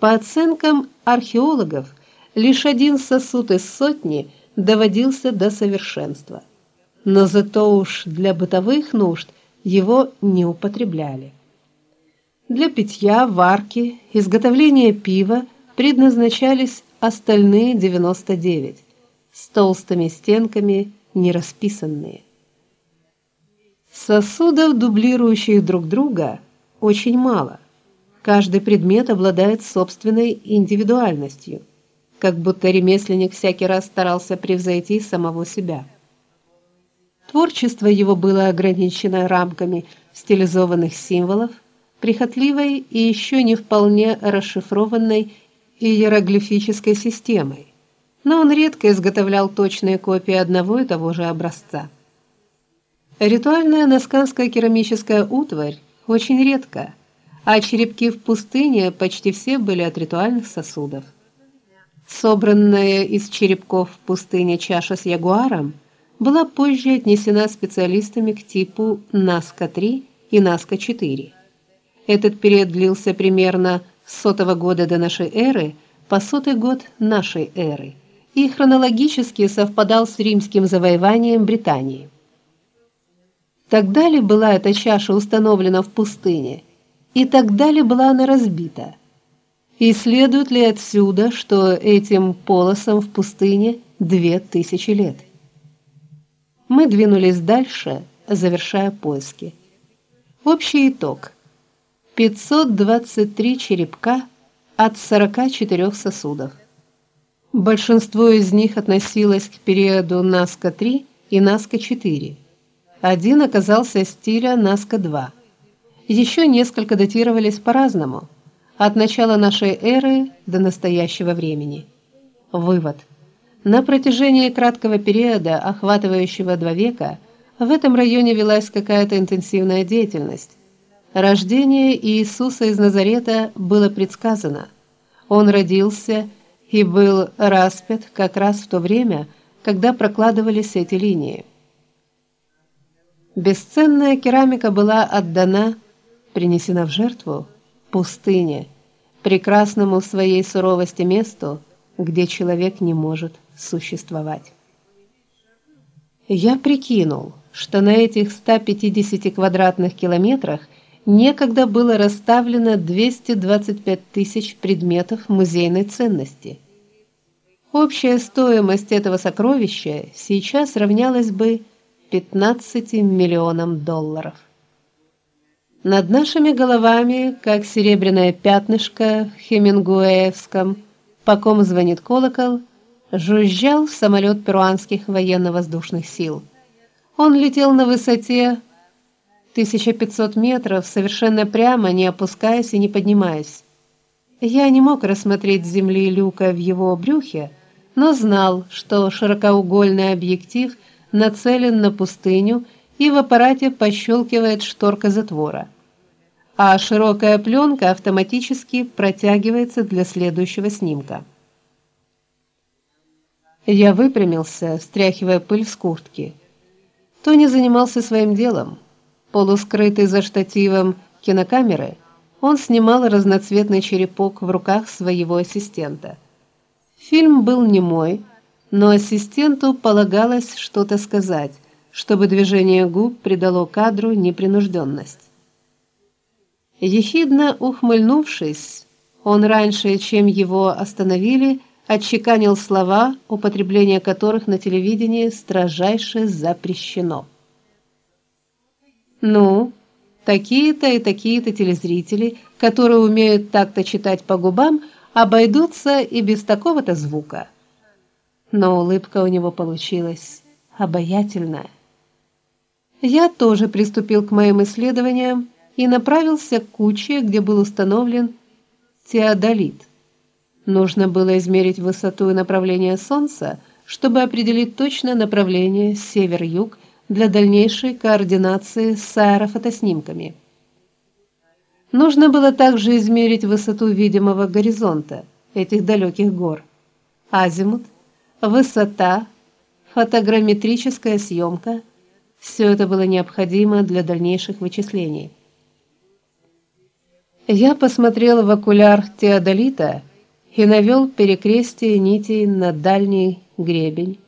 По оценкам археологов, лишь один сосуд из сотни доводился до совершенства. Но зато уж для бытовых нужд его не употребляли. Для питья, варки, изготовления пива предназначались остальные 99 с толстыми стенками, не расписанные. Сосудов, дублирующих друг друга, очень мало. Каждый предмет обладает собственной индивидуальностью, как будто ремесленник всякий раз старался превзойти самого себя. Творчество его было ограничено рамками стилизованных символов, прихотливой и еще не вполне расшифрованной иероглифической системой. Но он редко изготовлял точные копии одного и того же образца. Ритуальная насканская керамическая утварь очень редко, а черепки в пустыне почти все были от ритуальных сосудов. Собранная из черепков в пустыне чаша с ягуаром была позже отнесена специалистами к типу Наска-3 и Наска-4. Этот период длился примерно с сотого года до нашей эры по сотый год нашей эры и хронологически совпадал с римским завоеванием Британии. Тогда ли была эта чаша установлена в пустыне, и тогда ли была она разбита? И следует ли отсюда, что этим полосам в пустыне две тысячи лет? Мы двинулись дальше, завершая поиски. Общий итог: 523 черепка от 44 сосудов. Большинство из них относилось к периоду Наска-3 и Наска-4. Один оказался стиля Наска-2. Еще несколько датировались по-разному, от начала нашей эры до настоящего времени. Вывод: на протяжении краткого периода, охватывающего два века, в этом районе велась какая-то интенсивная деятельность Рождение Иисуса из Назарета было предсказано. Он родился и был распят как раз в то время, когда прокладывались эти линии. Бесценная керамика была отдана, принесена в жертву пустыне, прекрасному в своей суровости месту, где человек не может существовать. Я прикинул, что на этих 150 квадратных километрах некогда было расставлено 225 тысяч предметов музейной ценности. Общая стоимость этого сокровища сейчас равнялась бы 15 миллионам долларов. Над нашими головами, как серебряное пятнышко в Хемингуэевском «По ком звонит колокол», жужжал самолет перуанских военно-воздушных сил. Он летел на высоте 1500 метров совершенно прямо, не опускаясь и не поднимаясь. Я не мог рассмотреть земли люка в его брюхе, но знал, что широкоугольный объектив нацелен на пустыню, и в аппарате пощелкивает шторка затвора. А широкая пленка автоматически протягивается для следующего снимка. Я выпрямился, стряхивая пыль с куртки. Тони занимался своим делом. Полускрытый за штативом кинокамеры, он снимал разноцветный черепок в руках своего ассистента. Фильм был немой, но ассистенту полагалось что-то сказать, чтобы движение губ придало кадру непринужденность. Ехидно ухмыльнувшись, он раньше, чем его остановили, отчеканил слова, употребление которых на телевидении строжайше запрещено. Ну, такие-то и такие-то телезрители, которые умеют так-то читать по губам, обойдутся и без такого-то звука. Но улыбка у него получилась обаятельная. Я тоже приступил к моим исследованиям и направился к куче, где был установлен теодолит. Нужно было измерить высоту и направление солнца, чтобы определить точное направление север-юг для дальнейшей координации с аэрофотоснимками. Нужно было также измерить высоту видимого горизонта этих далеких гор. Азимут, высота, фотограмметрическая съемка – все это было необходимо для дальнейших вычислений. Я посмотрел в окуляр теодолита и навел перекрестие нитей на дальний гребень